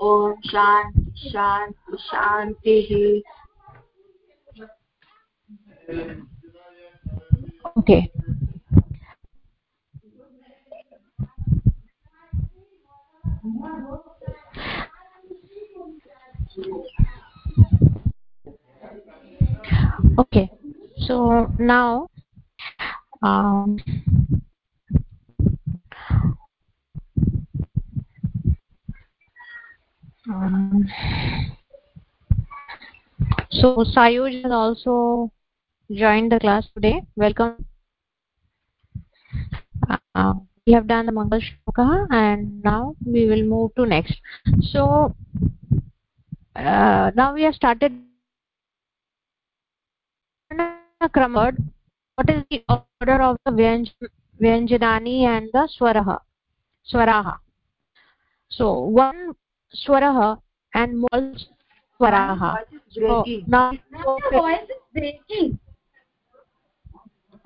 ॐ शान्ति शान्ति शान्तिः okay okay so now um, um, so sayuj has also joined the class today. Welcome. Uh, we have done the mangal shloka and now we will move to next. So uh, now we have started. Kramad what is the order of the vyanj and the swarah swaraha? So one swarah and multiple swaraha so now voice is breaking.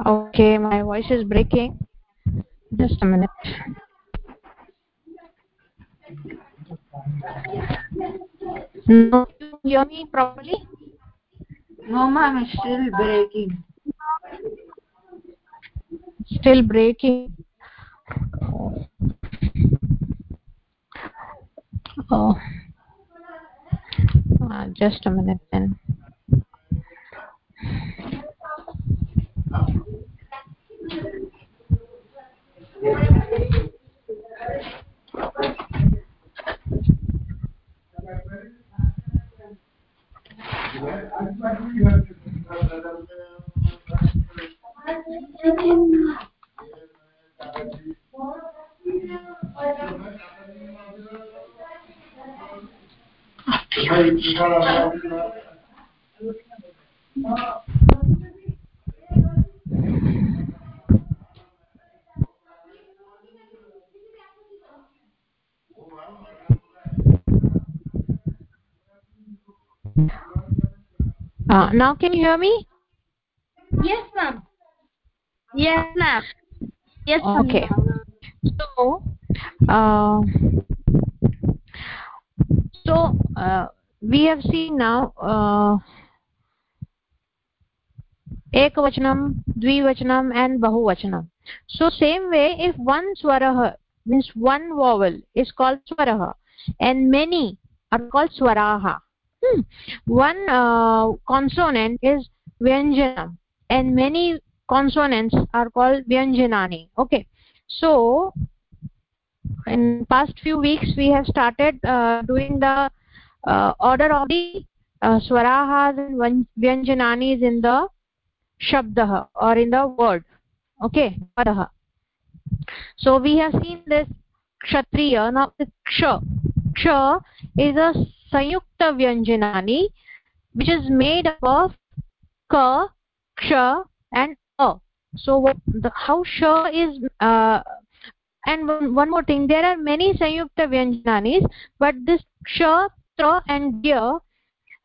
Okay my voice is breaking. Just a minute. No you hear me properly? No ma'am it's still breaking. Still breaking oh. Uh, just a minute then uh, now can you hear me? Yes ma'am. Yes ma'am. Yes ma'am. okay. So uh, so uh, we have seen now uh, ekvachanam dvivachanam and bahuvachanam so same way if one swarah means one vowel is called swarah and many are called swaraha hmm. one uh, consonant is vyanjanam and many consonants are called vyanjanani okay so in past few weeks we have started uh, doing the uh, order of the uh, swarahas and vyanjananis in the shabdah or in the word. Okay? So we have seen this kshatriya. Now ksha ksha is a sayukta vyanjanani which is made up of ka ksha and a. So what the, how sha is uh, and one, one more thing there are many sayukta vyanjananis but this ksha tra and gya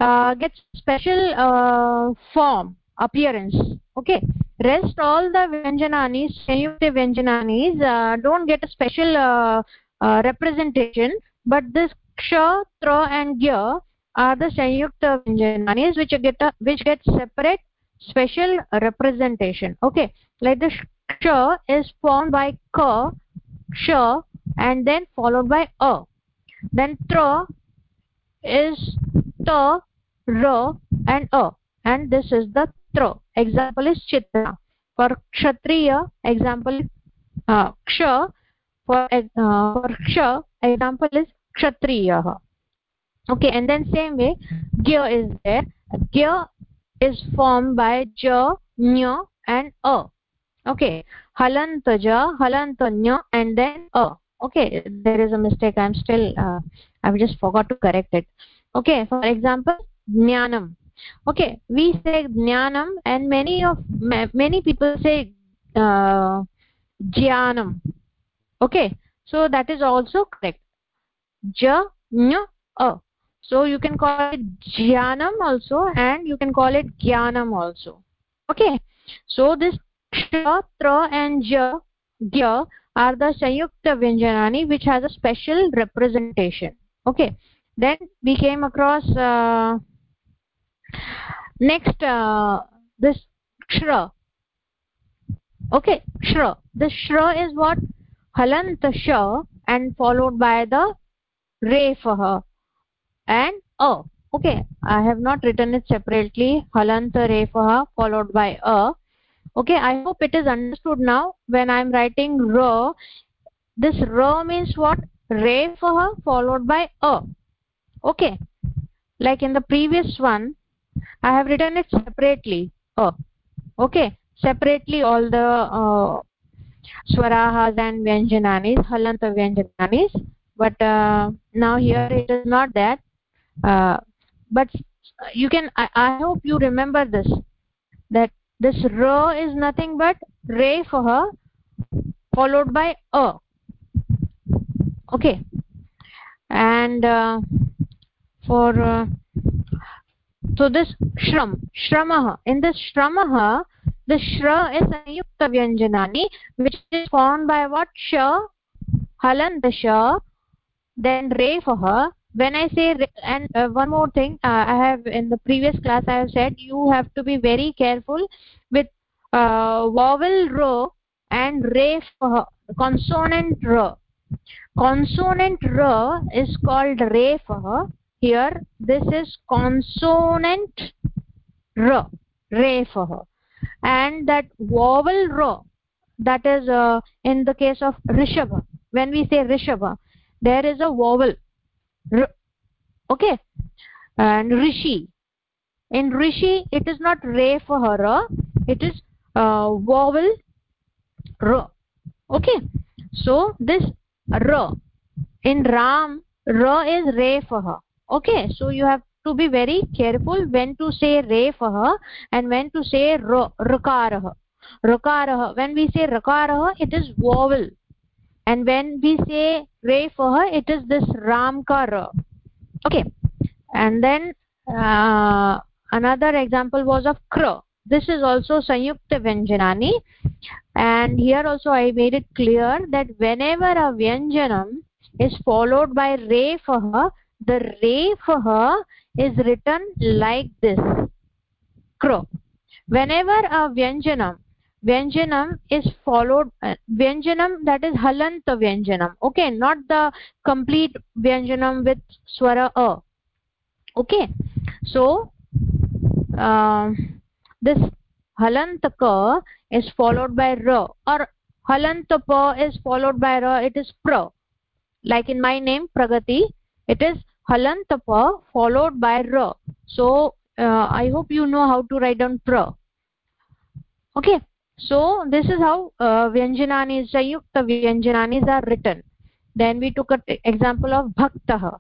uh, gets special uh, form appearance okay? Rest all the vyanjananis sayukta vyanjananis uh, don't get a special uh, uh, representation but this ksha tra and gya are the sayukta vyanjananis which get a, which get separate special representation okay? Like the ksha is formed by ka ksha and then followed by a. Then tra is ta ra and a. And this is the tra example is chitra. For kshatriya example uh, ksha for uh, for ksha example is kshatriyah okay and then same way gya is there. Gya is formed by ja nya and a. Okay halantaja halantanya and then a. Okay there is a mistake. I'm still uh, i've just forgot to correct it. Okay for example jnanam. Okay we say jnanam and many of many people say uh, jnanam. Okay so that is also correct. Ja nya a. So you can call it jnanam also and you can call it jnanam also. Okay so this ksha and ja are the sayukta vyanjanani which has a special representation. Okay. Then we came across uh, next uh, this shra okay shra the shra is what? Halant sha and followed by the refah and a okay i have not written it separately. Halant refah followed by a okay i hope it is understood now. When i am writing ra this ra means what? Refah followed by a. Okay like in the previous one i have written it separately a. Okay separately all the uh, swarahas and vyanjananis halanta vyanjananis but uh, now here it is not that uh, but you can I, I hope you remember this that this ra is nothing but refah followed by a. Okay. And uh, for uh, so this shram shramah in this shramah the shra is sanyukta vyanjanani which is formed by what sha halant sha then refah when i say and uh, one more thing uh, i have in the previous class i have said you have to be very careful with uh, vowel ro and re for consonant ro consonant ro is called re here this is consonant r refah. And that vowel ro that is uh, in the case of rishabha when we say rishabha there is a vowel. r okay. And rishi. In rishi it is not refah it is uh, vowel r okay. So this r in ram r is refah. Okay. So you have to be very careful when to say refah and when to say rakarah rakarah when we say rakarah it is vowel and when we say refah it is this ramkara okay. And then uh, another example was of kra this is also sanyukta vyanjanani. And here also i made it clear that whenever a vyanjanam is followed by refah the re for her is written like this. Kro whenever a vyanjanam vyanjanam is followed uh, vyanjanam that is halanta vyanjanam okay not the complete vyanjanam with swara a okay. So uh, this halantaka is followed by ra or halantapa is followed by ra it is pra. Like in my name pragati it is halantapa followed by ra so uh, i hope you know how to write down pra okay so this is how uh, vyanjanani sanyukta vyanjanani are written. Then we took an example of bhaktah.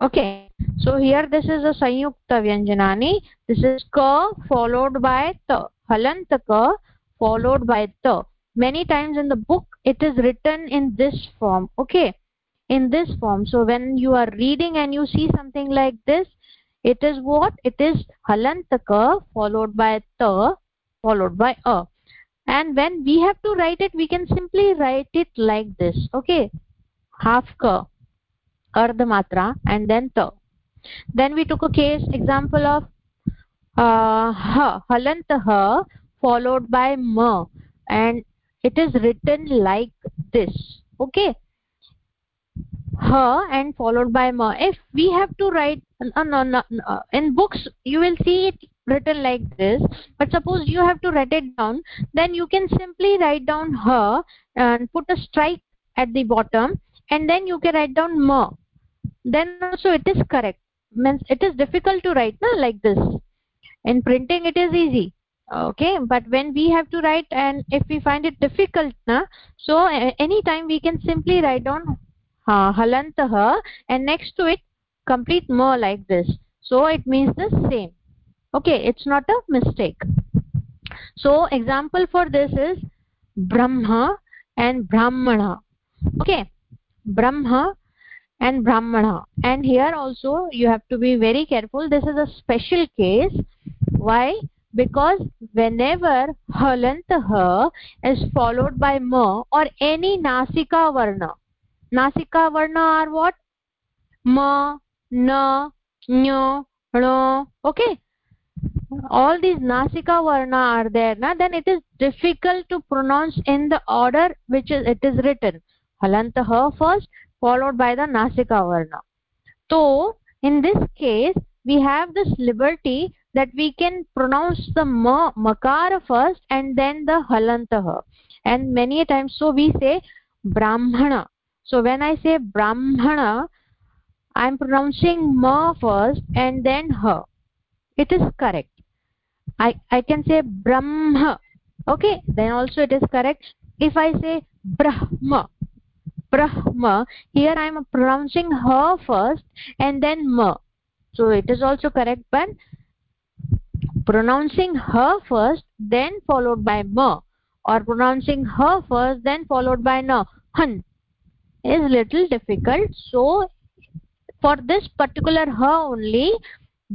Okay. So here this is a sanyukta vyanjanani. This is ka followed by ta halant ka followed by ta. Many times in the book it is written in this form. Okay. In this form. So when you are reading and you see something like this it is what? It is halantaka followed by ta followed by a and when we have to write it we can simply write it like this okay? Half ka ardhamatra and then ta then we took a case example of uh, ha halantah followed by ma and it is written like this okay? Ha and followed by ma if we have to write uh, no, no, no, in books you will see it written like this. But suppose you have to write it down then you can simply write down her and put a strike at the bottom and then you can write down ma then also it is correct. Means it is difficult to write na, like this. In printing it is easy okay? But when we have to write and if we find it difficult na, so anytime we can simply write down uh, halantah and next to it complete more like this. So it means the same okay it's not a mistake. So example for this is brahma and brahmana. Okay brahma and brahmana. And here also you have to be very careful. This is a special case. Why? Because whenever halantah is followed by ma or any nasika varna nasika varna are what? Ma na nyo no okay all these nasika varna are there na? Then it is difficult to pronounce in the order which is it is written. Halantah first followed by the nasika varna. So in this case we have this liberty that we can pronounce the ma makara first and then the halantah and many times so we say brahmana. So when i say brahmana i am pronouncing ma first and then ha it is correct i i can say brahma. Okay then also it is correct. If i say brahma brahma here i am pronouncing ha first and then ma. So it is also correct but pronouncing ha first then followed by ma. Or pronouncing ha first then followed by na. Han is little difficult. So for this particular ha only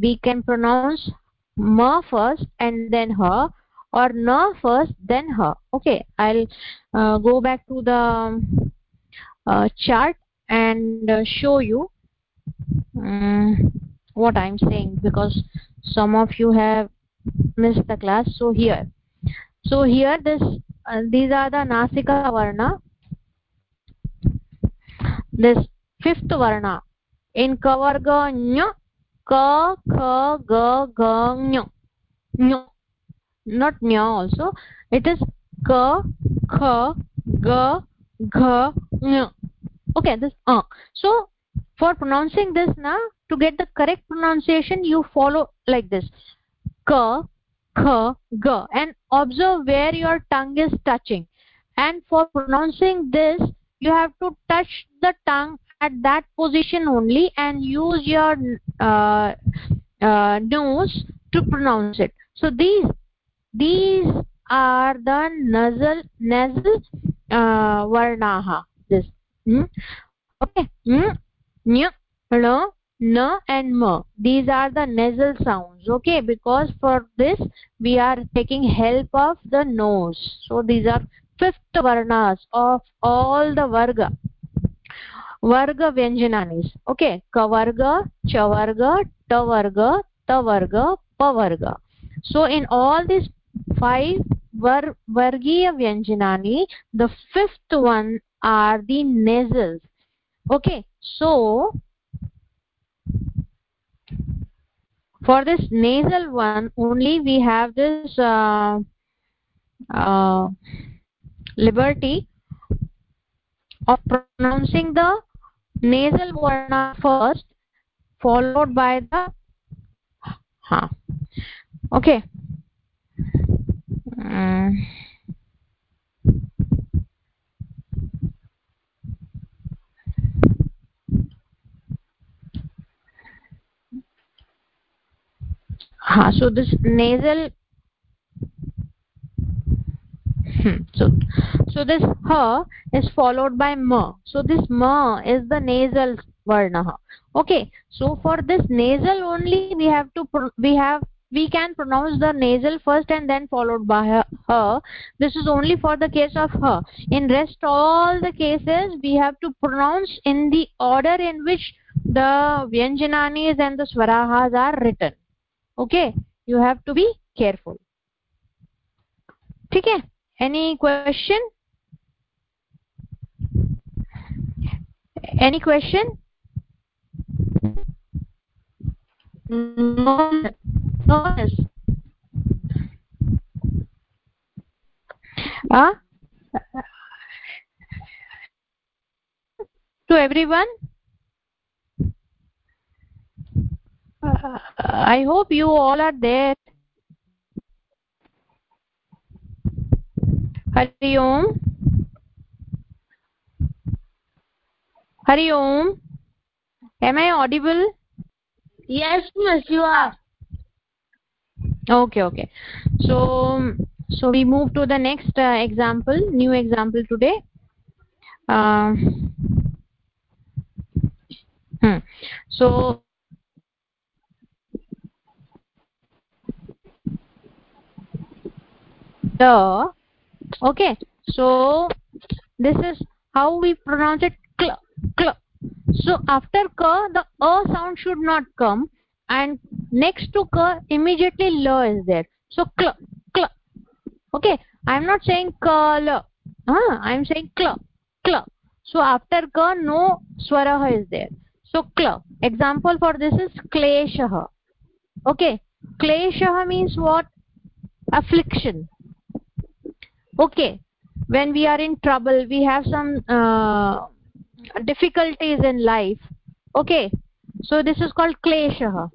we can pronounce ma first and then ha or na first then ha okay i'll uh, go back to the uh, chart and uh, show you um, what i'm saying because some of you have missed the class. So here. So here this uh, these are the nasika varna. This fifth varna. In kavarga nya ka kha ga ga nya nya not nya also. It is ka kha ga gha nya okay this uh. So for pronouncing this now to get the correct pronunciation you follow like this. Ka kha ga and observe where your tongue is touching. And for pronouncing this you have to touch the tongue at that position only and use your uh, uh, nose to pronounce it. So these these are the nasal nasal uh, varnaha. This hmm? okay hmm? nya na na and ma these are the nasal sounds okay? Because for this we are taking help of the nose. So these are fifth varnas of all the varga varga vyanjananis okay kavarga chavarga tavarga tavarga pavarga so in all these five var vargiya vyanjanani the fifth one are the nasals. Okay so for this nasal one only we have this uh, uh, liberty of pronouncing the nasal varna first followed by the ha okay. Um, ha so this nasal hmm. so so this ha is followed by ma so this ma is the nasal varna okay so for this nasal only we have to we have we can pronounce the nasal first and then followed by her this is only for the case of her in rest all the cases we have to pronounce in the order in which the vyanjananis and the swarahas are written okay you have to be careful ठीक है any question? Any question? No no ah to everyone? Uh, i hope you all are there hari om. Hari om. Am i audible? Yes miss you are. Okay okay. So so we move to the next uh, example new example today. Uh, hmm. so the okay so this is how we pronounce it cl, cl, so after ka the a sound should not come and next to ka immediately la is there. So kla kla okay i am not saying kala ah i am saying kla kla so after ka no swara is there. So kla example for this is kleshah. Okay kleshah means what? Affliction okay. When we are in trouble we have some uh, difficulties in life. Okay. So this is called kleshah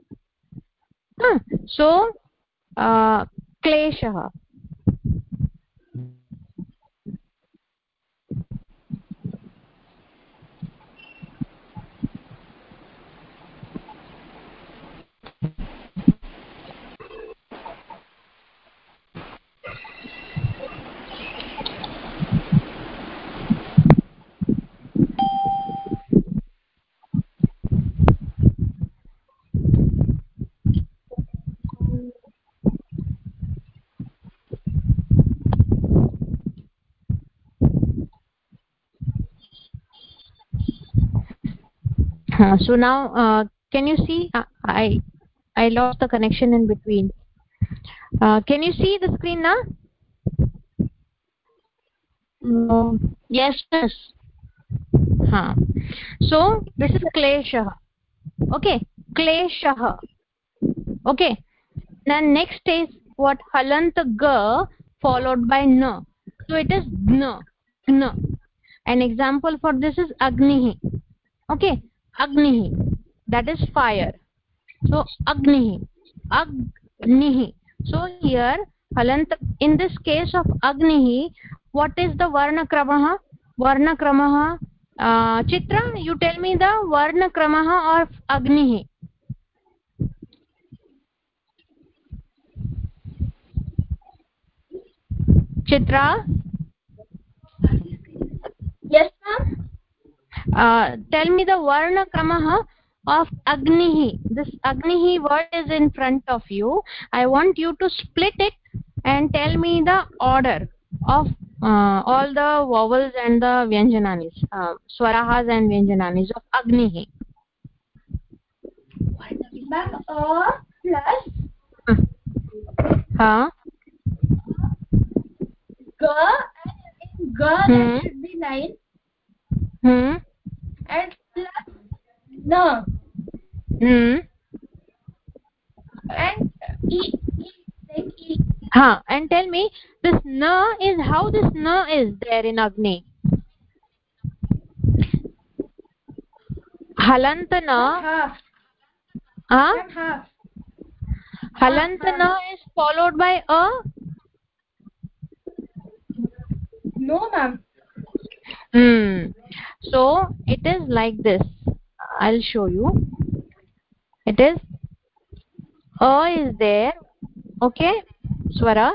huh. so uh, kleshah so now uh, can you see uh, i i lost the connection in between. Uh, can you see the screen now? No. Yes yes. Huh. So this is kleshah okay kleshah okay. Then next is what? Halant ga followed by na so it is na na an example for this is agni. Okay अग्निः that is fire so अग्नि, अग्निः. So here हलन्त in this case of अग्निः what is the वर्णक्रमः? वर्णक्रमः Chitra you tell me the वर्णक्रमः of अग्निः. Chitra tell me the varna kramah of agni this agni word is in front of you i want you to split it and tell me the order of uh, all the vowels and the vyanjananis uh, swarahas and vyanjananis of agni ma'am a plus ha ga and in ga Hmm. there should be nine hmm and plus na hmm? and e e like e. Ha and tell me this na is how this na is there in agni? Halant na? Half ha? Half halant na is followed by a? No ma'am hmm. So it is like this. I'll show you. It is a is there okay swara.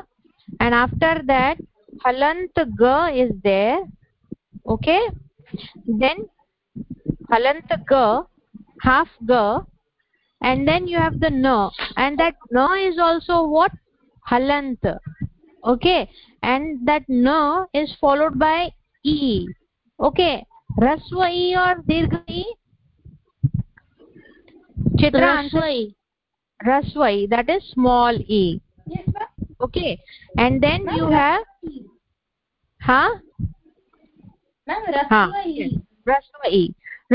And after that halant ga is there okay. Then halant ga half ga and then you have the na and that na is also what? Halant. Okay. And that na is followed by e okay raswa e or dirgha e chitra answer Raswai. e that is small e yes ma'am okay and then Ma'am, you have ha raswai raswa e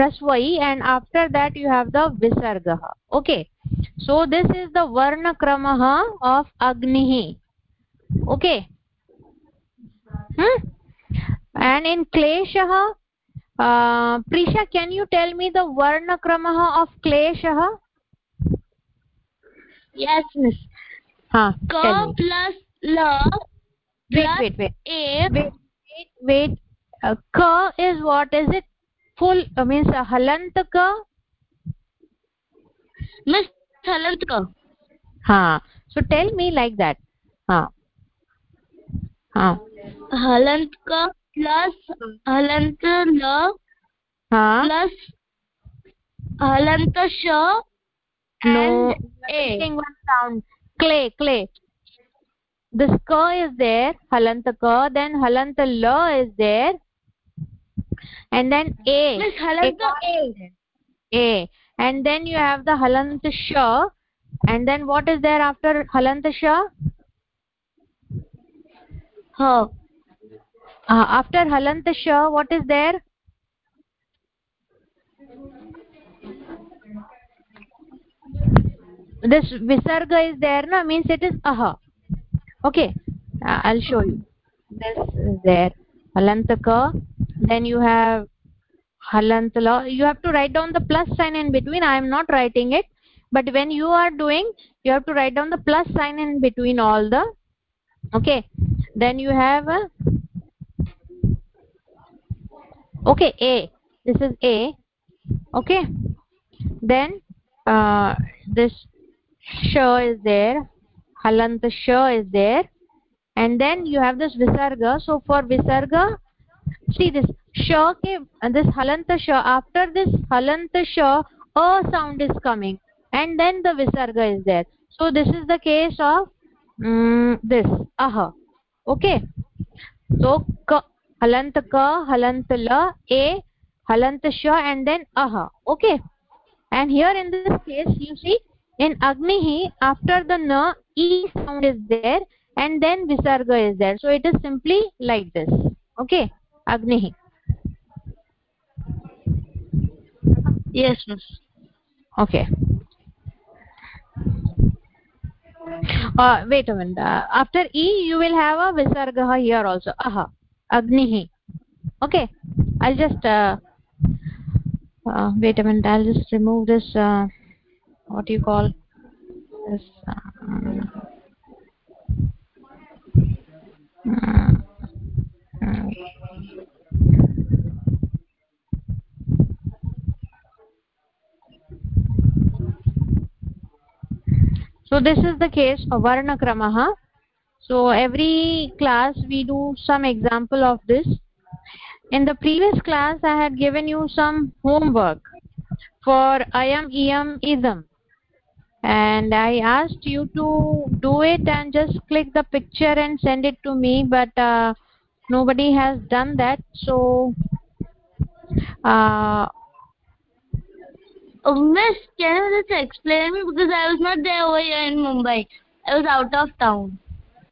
raswa e and after that you have the visarga okay so this is the varna kramah of agni okay hmm? And in kleshah uh, prisha can you tell me the varna kramah of kleshah? Yes miss. Ha ka plus la wait plus wait wait. A. Wait wait wait. Uh, ka is what is it? Full uh, means uh, halant ka miss halant ka ha so tell me like that. Ha ha halant ka plus halant la ha plus halant sha no. and one sound. Clay clay. This ka is there halant ka then halant la is there and then a. Miss Halanta A. a. And then you have the halant sha and then what is there after halant sha Ha. Uh, after halant sha what is there? This visarga is there no means it is aha. Okay. Uh, i'll show you. This is there. Halantaka then you have halantala you have to write down the plus sign in between. I am not writing it. But when you are doing you have to write down the plus sign in between all the. Okay. Then you have a okay a. This is a. Okay. Then uh, this sh is there. Halant sh is there. And then you have this visarga. So for visarga see this sh ke and this halant sh after this halant sh a sound is coming. And then the visarga is there. So this is the case of um, this. Aha. Okay. So ka halant ka halant la a halant sh and then aha. Okay. And here in this case you see in agnihi after the na e sound is there and then visarga is there. So it is simply like this. Okay. Agnihi. Yes, miss. okay. Uh, wait a minute. Uh, after e you will have a visarga here also. Aha agnihi okay i'll just uh, uh, wait a minute. I'll just remove this uh, what do you call this um, uh, so this is the case of varna kramah so every class we do some example of this in the previous class i had given you some homework for ayam iyam idam and i asked you to do it and just click the picture and send it to me but uh, nobody has done that so uh, Oh, miss, can you just explain me because I was not there over here in Mumbai. I was out of town.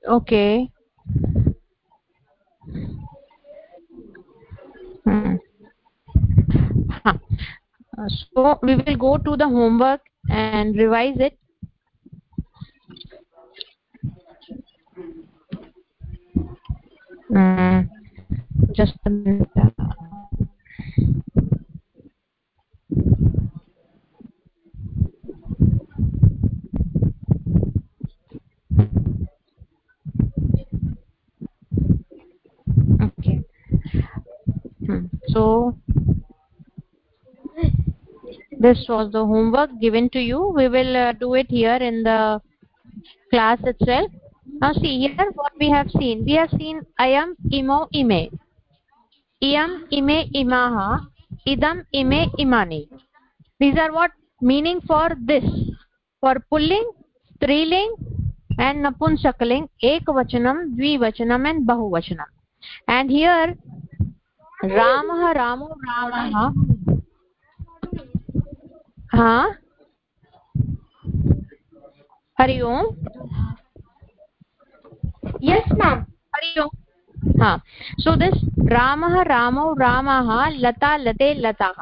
Okay hmm. Huh. Uh, so we will go to the homework and revise it Hmm. just a minute so this was the homework given to you we will uh, do it here in the class itself now see here what we have seen we have seen ayam imo ime iyam ime imaha idam ime imani these are what meaning for this for pulling striling and napunsakaling ekvachanam dvivachanam and bahuvachanam and here ramah ramo ramah ha hari om Yes, ma'am. hari om ha so this ramah ramo ramah lata late latah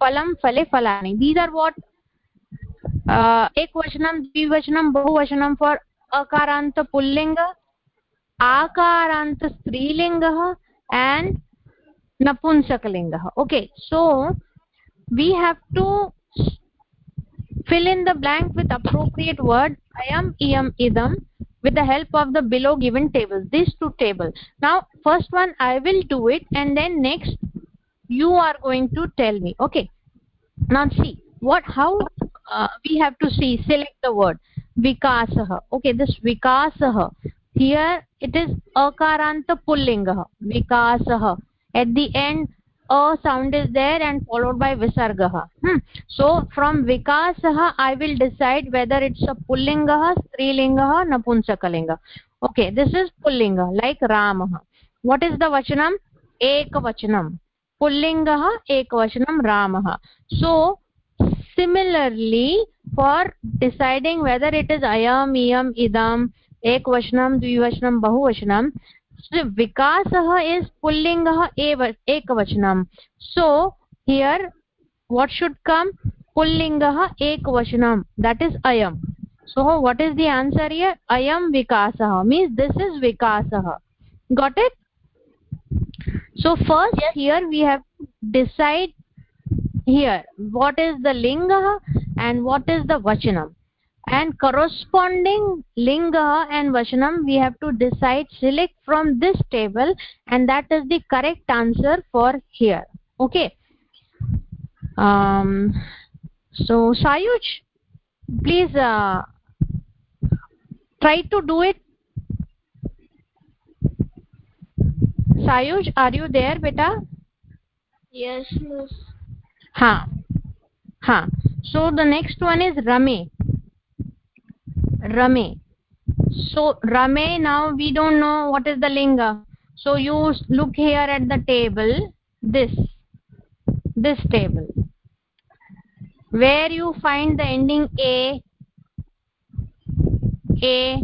phalam phale phalani these are what uh, ekvachanam dvivachanam bahuvachanam for akarant pullinga akarant strilingah and napunsakalingah okay so we have to fill in the blank with appropriate word ayam iyam idam with the help of the below given tables these two tables. Now first one i will do it and then next you are going to tell me. Okay now see what how uh, we have to see select the word vikasah. Okay this vikasah here it is akaranta pullingah vikasah at the end a sound is there and followed by visargah hmm. so from vikasah i will decide whether it's a pullingah strilingah napunsakalinga okay this is pullinga like ramah what is the vachanam ekavachanam pullingah ekvachanam ramah so similarly for deciding whether it is ayam iyam idam ekvachanam dvivachanam bahuvachanam विकासः is पुलिंग एक वचनम so here what should come come एक वचनम that is अयम so what is the answer here अयं विकासः means this is विकासः. Got it so first here we have decided here what is the लिंग एंड वॉट इज़ द वचनम and corresponding linga and vachanam we have to decide select from this table and that is the correct answer for here. Okay. Um so sayuj please uh, try to do it. Sayuj are you there beta? Yes yes ha ha so the next one is rame rame. So rame now we don't know what is the linga. So you look here at the table this this table. Where you find the ending a a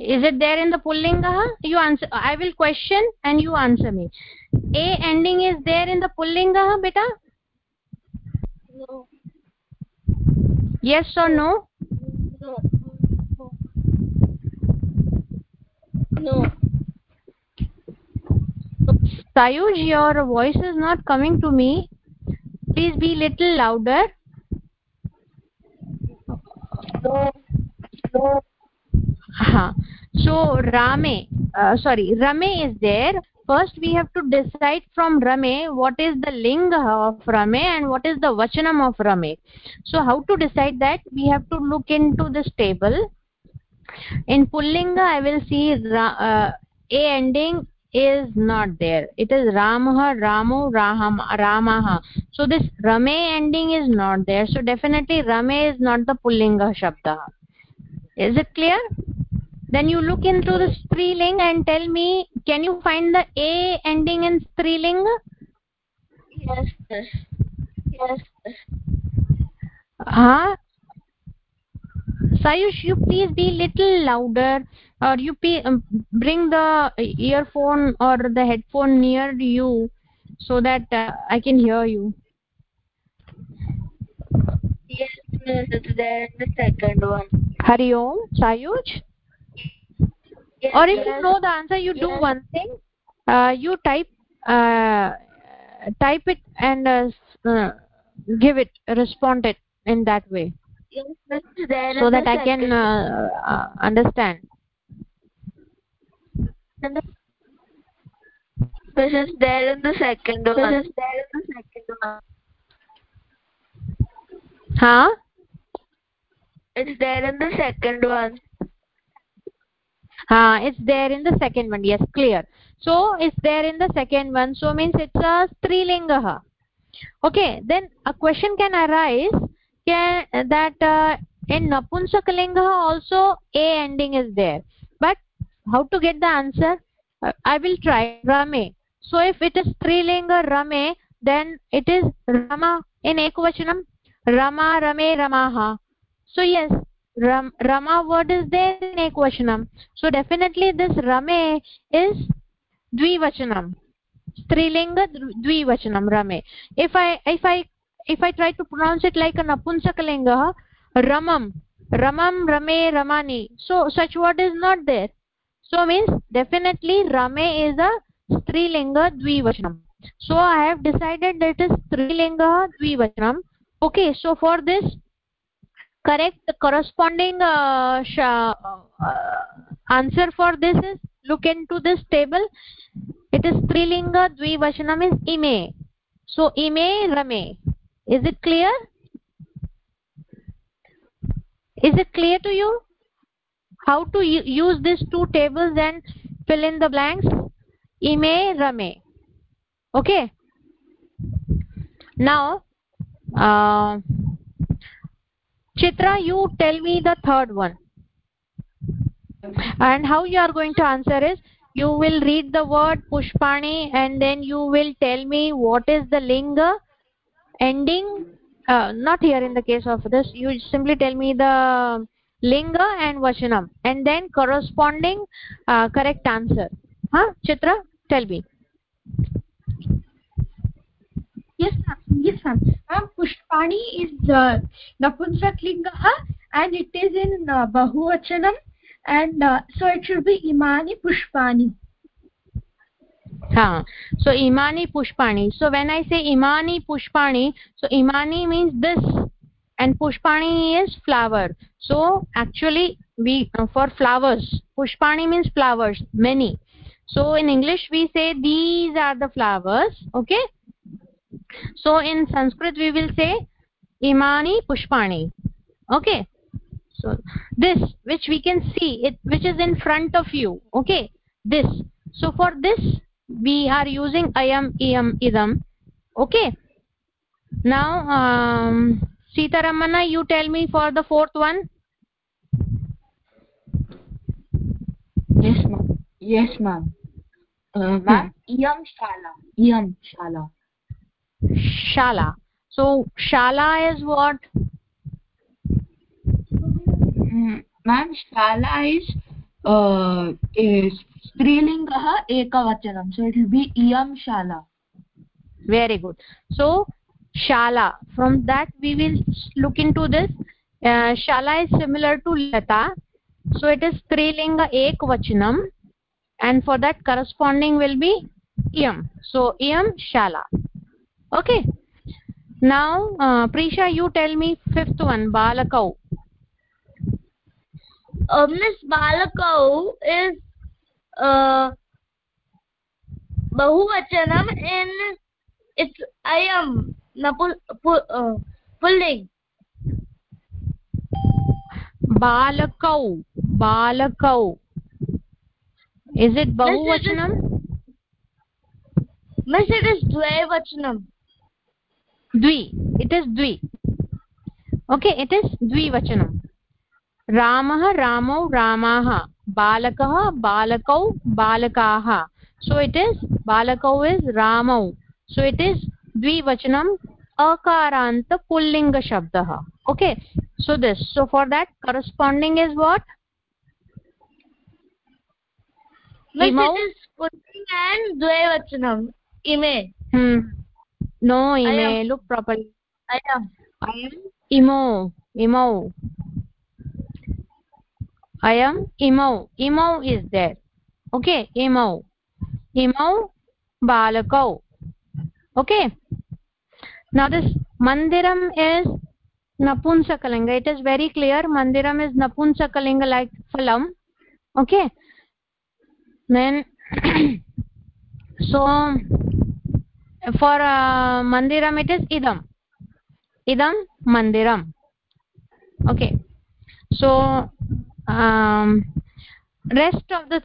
is it there in the pullinga you answer i will question and you answer me. A ending is there in the pullinga beta no yes or no? No. No. Sayuj your voice is not coming to me. Please be little louder. No. No. Ha so rame uh, sorry rame is there first we have to decide from rame what is the linga of rame and what is the vachanam of rame. So how to decide that? We have to look into this table. In pullinga i will see uh, a ending is not there. It is ramah ramu raham ramah so this rame ending is not there. So definitely rame is not the pullinga shabda. Is it clear then you look into the striling and tell me can you find the a ending in striling? Yes yes yes huh sayush you please be little louder or you um, bring the earphone or the headphone near you so that uh, i can hear you. Yes it's the second one. Hari om sayuj yes, or if yes. you know the answer you do one thing. Uh, you type uh, type it and uh, uh, give it respond it in that way. Yes so in that i can uh, uh, understand. This is there in the second one. This is there in the second one. Huh? It's there in the second one it's there in the second one. Yes clear. So it's there in the second one. So means it's a strilinga okay then a question can arise can that uh, in napunsakalinga also a ending is there. But how to get the answer? Uh, i will try. Rame. So if it is strilinga rame then it is rama in ekvachanam rama rame ramaha so yes ram, rama word is there in ekvachanam so definitely this rame is dvivachanam. Strilinga dvivachanam rame. If i if i if i try to pronounce it like a napunsakalinga ramam. Ramam rame ramani. So such word is not there. So means definitely rame is a strilinga dvivachanam. So i have decided that is strilinga dvivachanam. Okay so for this correct the corresponding uh, uh, answer for this is look into this table. It is strilinga dvivachanam is ime. So ime rame. Is it clear? Is it clear to you? How to use these two tables and fill in the blanks? Ime rame. Okay? Now uh, chitra you tell me the third one. And how you are going to answer is you will read the word pushpani and then you will tell me what is the linga ending uh, not here in the case of this. You simply tell me the linga and vachanam and then corresponding uh, correct answer. Huh chitra? Tell me yes ma'am. Yes ma'am. Ma'am pushpani is uh, napunsak lingah and it is in uh, bahuvachanam. And uh, so it should be imani pushpani. Ha so imani pushpani. So when i say imani pushpani so imani means this. And pushpani is flower. So actually we uh, for flowers. Pushpani means flowers. Many. So in english we say these are the flowers. Okay so in sanskrit we will say imani pushpani. Okay? So this which we can see it which is in front of you. Okay? This. So for this we are using ayam iyam idam. Okay? Now um sitaramana you tell me for the fourth one. Yes ma'am. Yes ma'am. Uh, ma'am iyam shala. Iyam shala shala. So shala is what? Ma'am shala is uh is strilingah ekavachanam. So it will be iyam shala. Very good. So shala. From that we will look into this. Uh, shala is similar to lata. So it is strilinga ekvachanam and for that corresponding will be iam so iam shala okay. Now uh, prisha you tell me fifth one balakau. Uh, miss balakau is uh bahuvachanam in it's ayam napul uh, pulling balakau. Balakau. Is it bahuvachanam? Miss it is dvivachanam dvi it is dvi okay it is dvivachanam ramah ramau ramaah balakah balakau balakaah so it is balakau is ramau so it is dvivachanam akarant pullinga shabdah okay so this so for that corresponding is what? Miss Imau? it is pulling and dvivachanam ime hmm no ime look properly ayam ayam imo imo ayam imo imo is there. Okay imo imo balakau. Okay. Now this mandiram is napunsakalinga. It is very clear. Mandiram is napunsakalinga like phalam. Okay. Then so for uh, mandiram it is idam. Idam mandiram. Okay. So um, rest of the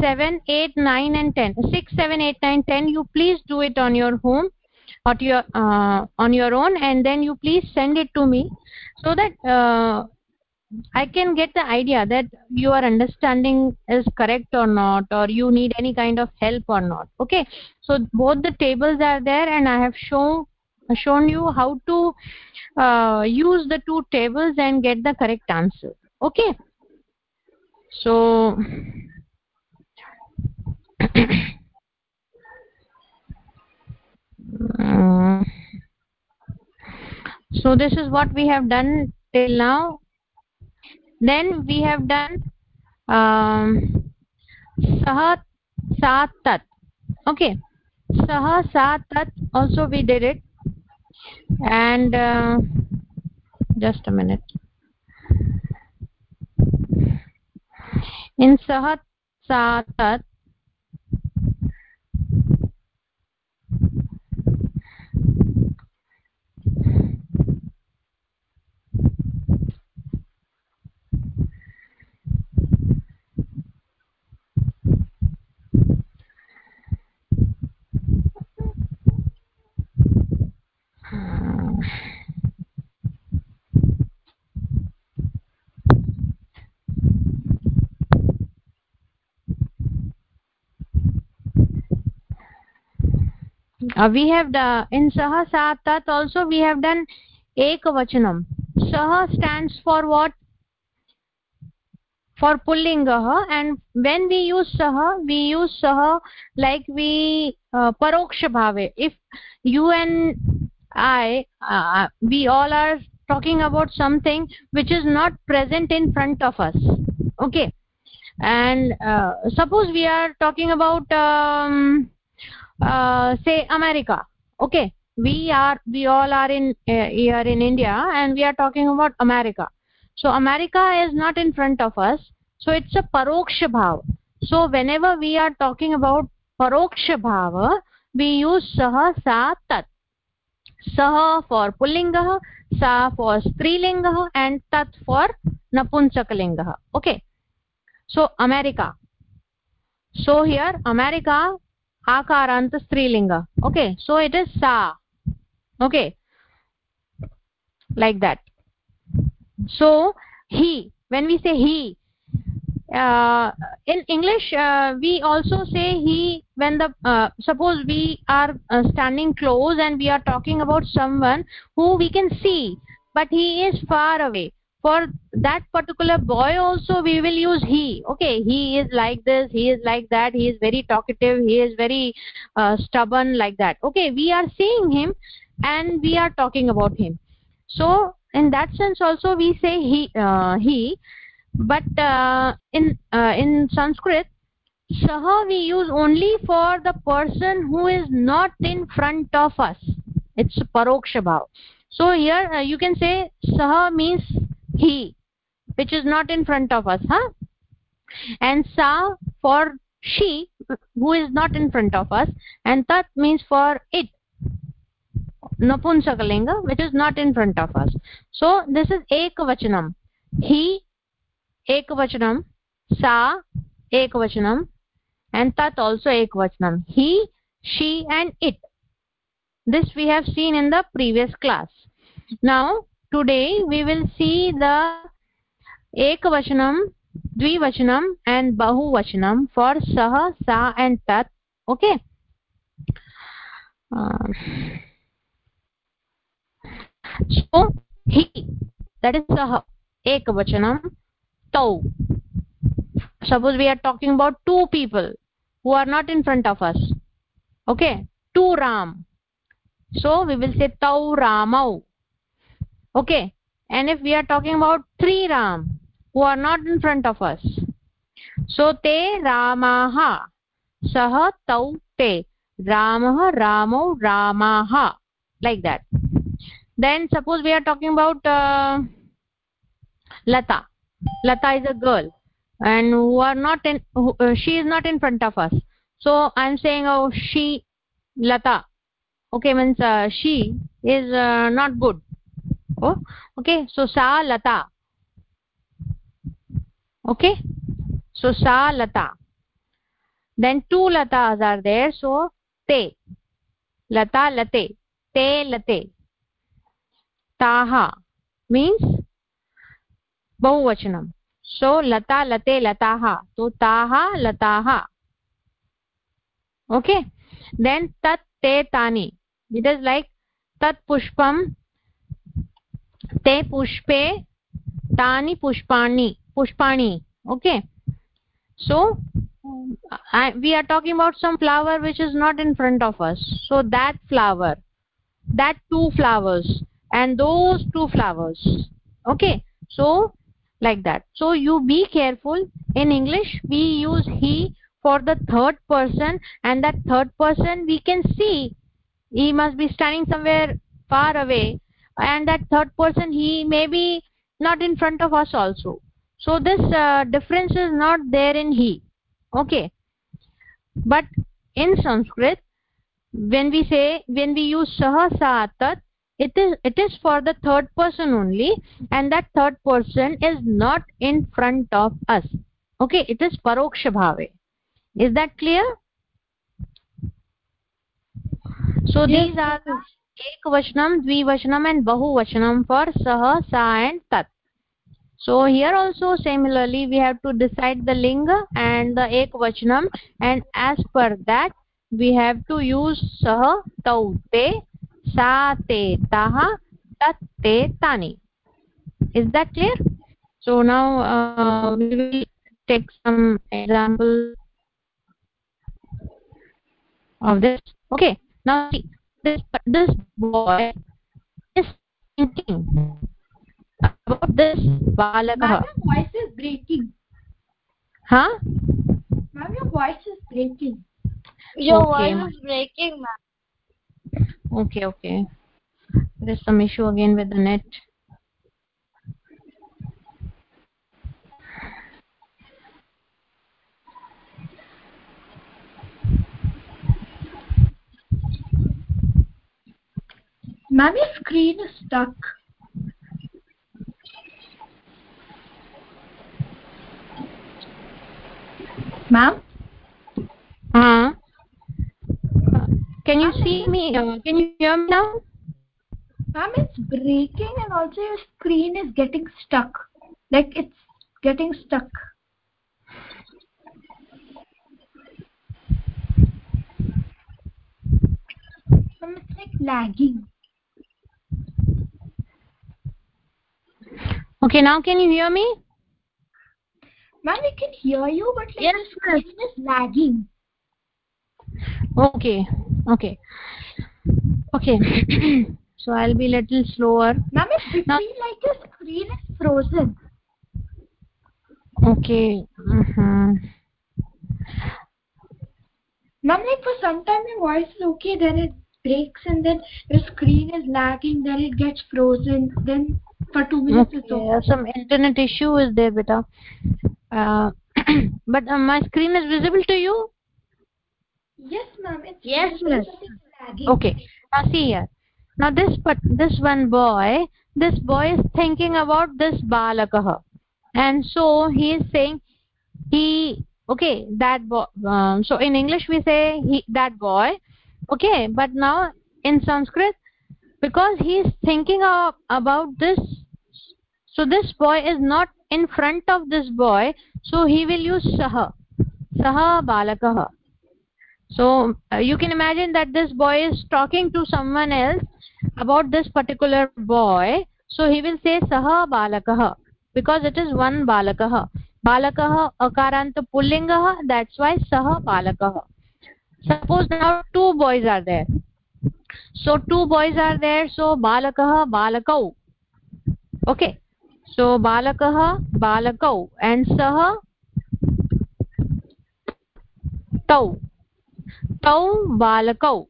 7 8 9 and 10 6 7 8 9 10 you please do it on your home or your uh, on your own and then you please send it to me so that uh, i can get the idea that your understanding is correct or not or you need any kind of help or not. Okay so both the tables are there and i have shown shown you how to uh, use the two tables and get the correct answer. Okay so so this is what we have done till now then we have done um sah sa okay. Sah sa also we did it. And uh, just a minute. In sah sa we have the, in saha sa also we have done ekavachanam saha stands for what? For pullinga and when we use saha we use saha like we uh, paroksha bhave. If you and i uh, we all are talking about something which is not present in front of us okay? And uh, suppose we are talking about um, uh, say america. Okay. We are we all are in uh, here in india and we are talking about america. So america is not in front of us. So it's a paroksha bhav. So whenever we are talking about paroksha bhav we use sah sa tat. Sah for pullingah sa for strilingah and tat for napunsakalingah okay. So america. So here america akarant strilinga. Okay so it is sa. Okay like that. So he when we say he uh, in english uh, we also say he when the uh, suppose we are uh, standing close and we are talking about someone who we can see but he is far away for that particular boy also we will use he. Okay he is like this he is like that he is very talkative he is very uh, stubborn like that. Okay we are seeing him and we are talking about him. So in that sense also we say he uh, he. But uh, in uh, in sanskrit saha we use only for the person who is not in front of us. It's paroksha bhav. So here uh, you can say saha means he which is not in front of us huh? And sa for she who is not in front of us and tat means for it. Napunsakalinga which is not in front of us. So this is ekavachanam. He ekavachanam. Sa ekavachanam. And tat also ekavachanam. He she and it. This we have seen in the previous class. Now today we will see the ekavachanam dvivachanam and bahuvachanam for sah sa and tat. Okay? Uh, so he that is sah ekavachanam tau. Suppose we are talking about two people who are not in front of us. Okay? Two ram. So we will say tau ramau okay. And if we are talking about three ram who are not in front of us. So te ramaha. Sah tau te. Ramah ramau ramaha. Like that. Then suppose we are talking about uh, lata. Lata is a girl. And who are not in who, uh, she is not in front of us. So i am saying oh she lata. Okay means uh, she is uh, not good oh okay? so sa lata okay? so sa lata then two latas are there so te lata late te late taha means bahuvachanam so lata late lataha so taha lataha okay? Then tat te tani it is like tat pushpam te pushpe tani pushpani pushpani okay? So we are talking about some flower which is not in front of us. So that flower that two flowers and those two flowers okay? So like that. So you be careful. In english we use he for the third person and that third person we can see. He must be standing somewhere far away and that third person he may be not in front of us also. So this uh, difference is not there in he. Okay. But in sanskrit when we say when we use sah sa tat it is it is for the third person only and that third person is not in front of us. Okay. It is paroksha bhave. Is that clear? So yes. these are the एक वचनम द्विवचनम and बहुवचनम for सह, सा and तत् so here also similarly we have to decide the लिंग and the एक वचनम and as per that we have to use सह तौ ते सा ते ता तत् ते तानी is that clear so now we will take some example of this okay now this this boy is thinking about this balakah Ma'am, your voice is breaking. huh Ma'am, your voice is breaking. Your Okay, voice is breaking, ma'am. okay okay there is some issue again with the net Ma'am, screen is stuck. Ma'am? uh, can you see me uh, can you hear me now Ma'am, it's breaking and also your screen is getting stuck. Like it's getting stuck. Ma'am, it's like lagging. Okay now can you hear me Ma'am, we can hear you, but like Yes, the screen is lagging. okay okay okay so i'll be little slower Ma'am, it's between Now- like your screen is frozen. okay uh-huh. Ma'am, like for some time your voice is okay, then it breaks and then your screen is lagging, then it gets frozen, then for two minutes okay okay. some internet issue is there beta uh, but uh, my screen is visible to you Yes, ma'am. Yes, visible, miss. but it's lagging. okay now see here now this but this one boy this boy is thinking about this balakah and so he is saying he okay that boy um, so in english we say he that boy okay but now in sanskrit because he is thinking of, about this so this boy is not in front of this boy so he will use sah sah balakah. So uh, you can imagine that this boy is talking to someone else about this particular boy so he will say sah balakah because it is one balakah. Balakah akaranta pullingah that's why sah balakah. Suppose now two boys are there. So two boys are there so balakah balakau. Okay so बालक, बालकौ and सः, तौ। तौ, बालकौ।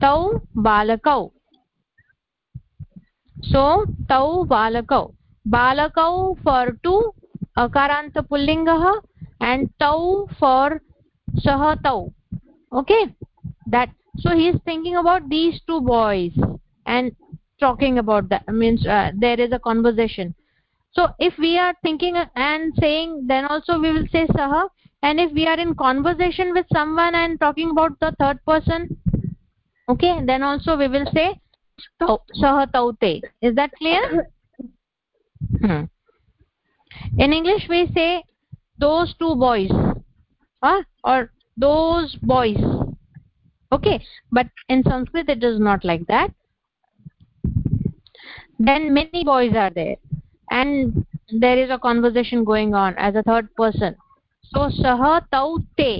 तौ, बालकौ। सो तौ, बालकौ। बालकौ for two अकारान्तपुल्लिङ्गः and तौ for सः, तौ। Okay that so he is thinking about these two boys and talking about that means uh, there is a conversation. So if we are thinking and saying then also we will say saha. And if we are in conversation with someone and talking about the third person okay then also we will say tau- sah taute. Is that clear? Hmm. in english we say those two boys huh? or those boys. Okay. But in sanskrit it is not like that then many boys are there and there is a conversation going on as a third person so sah tau te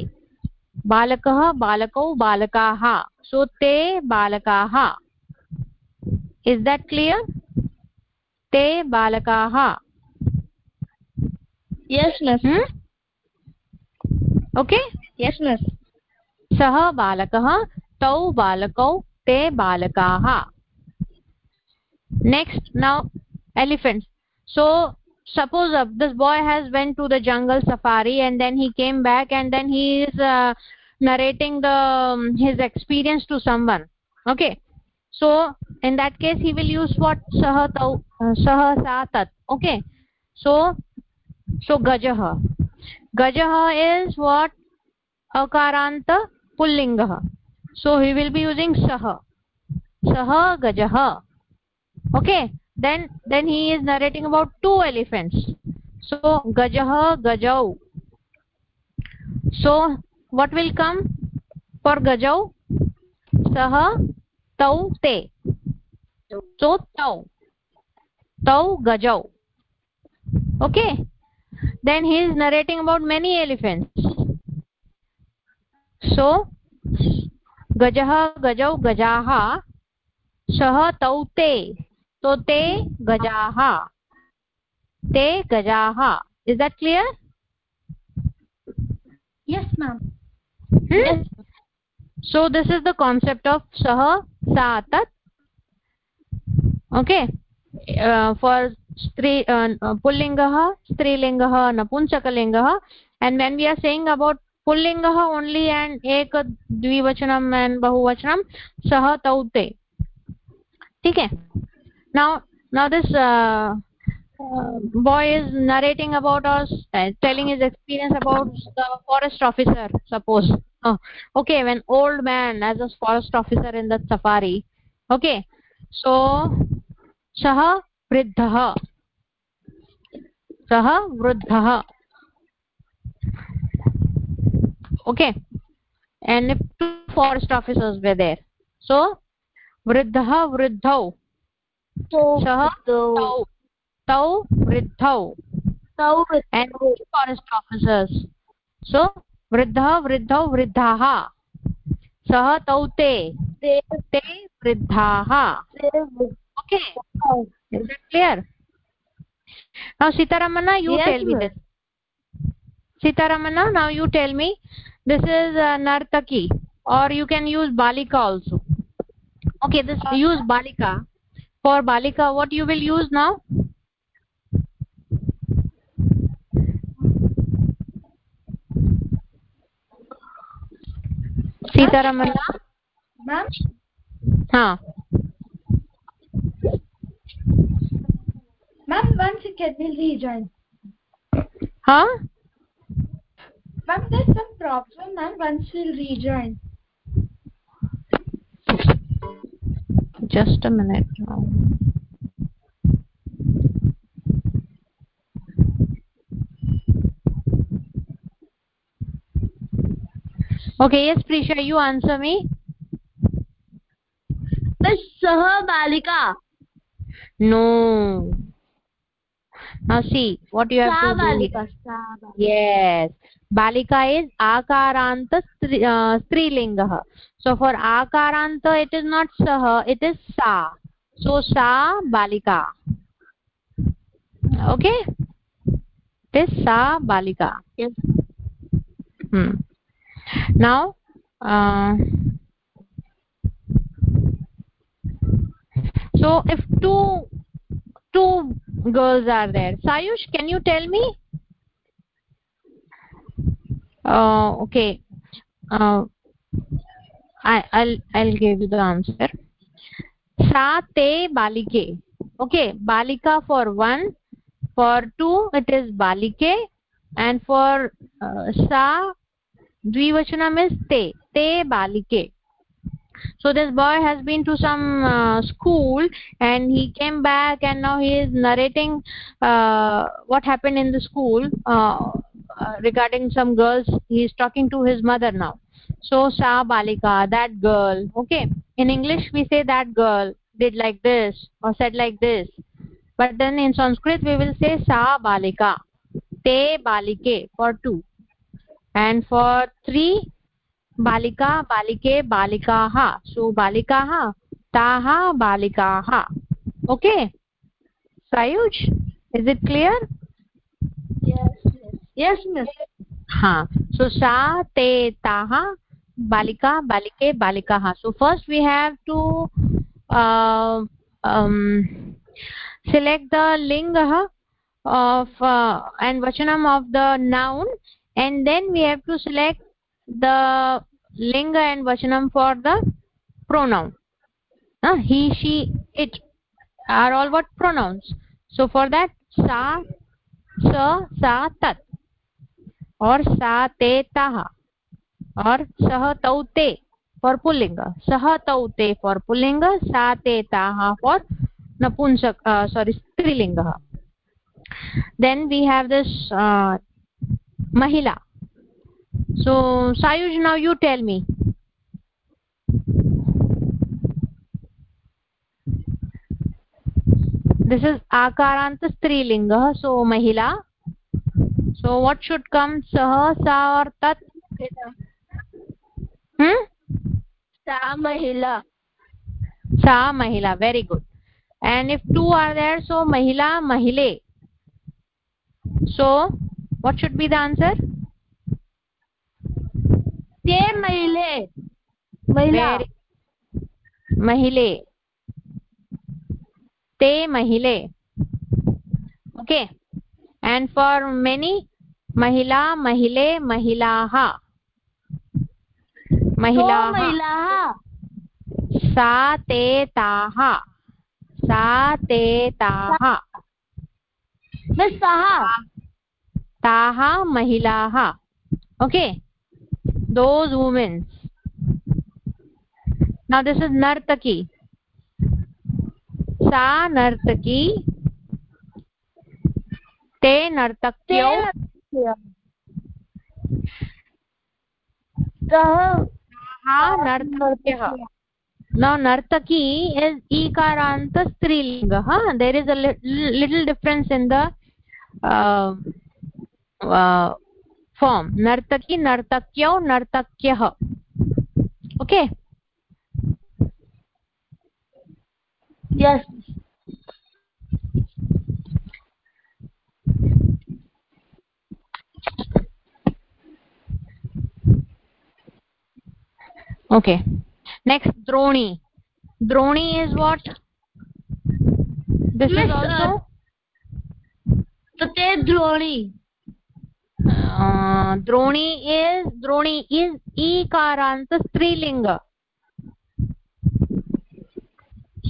balakah balakau balakaah so te balakaah is that clear te balakaah Yes, miss. hmm? okay Yes, miss. सः बालकः तौ बालकौ ते बालकाः next now elephants. So suppose uh, this boy has went to the jungle safari and then he came back and then he is uh, narrating the um, his experience to someone. Okay. So in that case he will use what? Sah uh, sah okay. So so gajah gajah is what? Akaranta pullingah so he will be using sah sah gajah okay then then he is narrating about two elephants. So gajah gajau. So what will come for gajau? Sah tau te. So tau. Tau gajau. Okay then he is narrating about many elephants. So gajah gajau gajaha sah tau te so te gajaha te gajaha is that clear? Yes ma'am. Hmm? yes. so this is the concept of sah sa tat okay. Uh, for stri uh, pullingah strilingah napunsakalinga and when we are saying about pullingah only and ek dvivachanam and bahuvachanam sah taute okay now now this uh, uh, boy is narrating about us uh, telling his experience about the forest officer suppose oh, okay when old man as a forest officer in the safari okay so सः वृद्धः सः वृद्धः okay and if two forest officers were there so वृद्धः वृद्धौ वृद्धौ। वृद्धौ। वृद्धाः सः तौ Sitharaman you tell Sitharaman ना you tell me this is नर्तकी और यू कैन यूज़ बालिका ऑल्सो ओके दिस् यूस् बालिका for balika what you will use now? Sitaramana? Ma'am? Ha. Ma'am one second we'll rejoin. Huh ma'am there's some problem ma'am once we'll rejoin just a minute now. Okay, yes, Prisha, you answer me. Saha Balika. No. Now see, what you have Sa to balika, do. Sa balika. Yes. Balika is Akaranta uh, Linga so for akaranta it is not sah it is sa. So sa balika. Okay? It is sa balika. Yes. Hmm. now uh, so if two two girls are there sayush can you tell me? Uh, okay. Uh, i'll i'll give you the answer. Sa te balike. Okay balika for one for two it is balike and for uh, sa dvivachanam is te te balike. So this boy has been to some uh, school and he came back and now he is narrating uh, what happened in the school uh, uh, regarding some girls. He is talking to his mother now so sha balika that girl. Okay? In english we say that girl did like this or said like this. But then in sanskrit we will say sa balika. Te balike for two. And for three balika balike Ha. so balikaha taha balikaha. Okay? Sayuj is it clear? Yes yes. Miss. Yes, ha so sa te taha ते ताः बालिका बालिके बालिकाः so first we have to select the lingah of uh, and vachanam of the noun and then we have to select the linga and vachanam for the pronoun uh, he she it are all what pronouns so for that sa sa sa tat or sa te tah और सह तौ for pulling सह तौ ते for pulling सा ते ताहा for नपुंसक सॉरी स्त्रीलिंग. देन वी हैव दिस महिला. So Sayuj now you tell me this is आकारांत स्त्रीलिंग. सो महिला. सो वॉट शुड कम सह, सा और तत्. सा महिला सा महिला very good and if two are there so महिला महिले so what should be the answer ते महिले महिले ते महिले ओके एंड फॉर मेनी महिला महिले महिला mahilaha सा ते ताः सा ते ताः ताः महिलाः okay those women now this is nartaki सा नर्तकी ते नर्तक्यौ सः हा नर्तक्यः नौ नर्तकी इस् ईकारान्त स्त्रीलिङ्गः there is a little difference in the form नर्तकी नर्तक्यौ नर्तक्यः. Okay okay next droni droni is what this Miss, is also so te droni uh, droni is droni is ikarant strilinga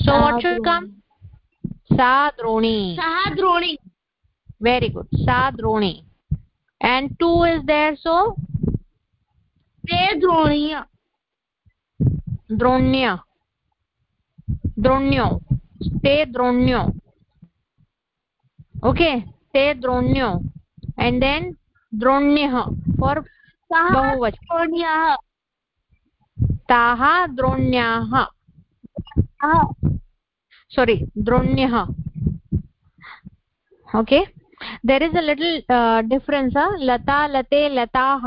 so what should come sa droni saha droni very good sa droni and two is there so te droniya द्रोण्य। द्रोण्यो। ते द्रोण्यो। Okay? ते द्रोण्यो। And then द्रोण्यः for बहुवचन्याः ताः द्रोण्याः। Okay there is a little difference लता लते लताः।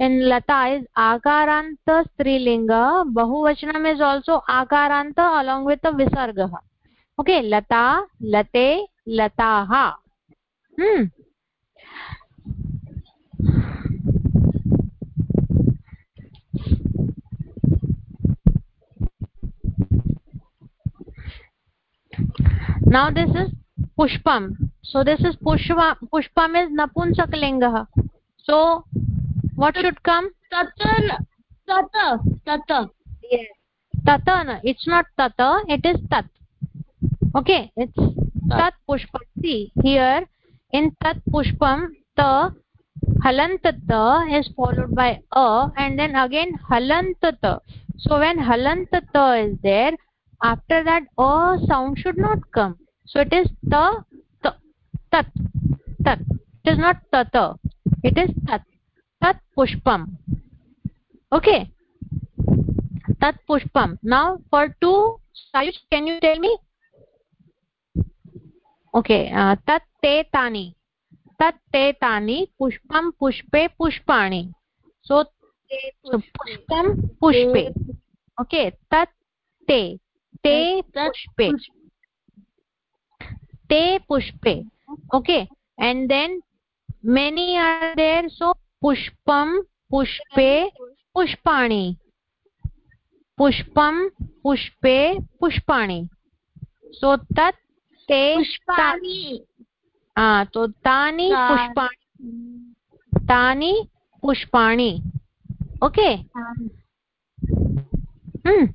And lata is akaranta strilinga bahuvachanam is also akaranta along with the visarga okay lata late lataah hmm now this is pushpam so this is pushpa pushpam is napunsak napunsaklinga so what should come? Tatan tata tata yes. Tatana it's not tata it is tat. Okay it's tat. Pushpam. See here in tat pushpam ta halant ta is followed by a and then again halant ta so when halant ta is there after that a sound should not come. So it is ta ta tat. Tat. It is not tata it is tat tat pushpam okay tat pushpam now for two sayuj can you tell me okay uh, tat te tani tat te tani pushpam pushpe pushpani so so pushpam pushpe okay tat te te pushpe te pushpe okay and then many are there so पुष्पम पुष्पे पुष्पाणि। पुष्पम पुष्पे पुष्पाणि। सो तत् ते तो तानि पुष्पाणि। तानि पुष्पाणि। ओके? हम्म।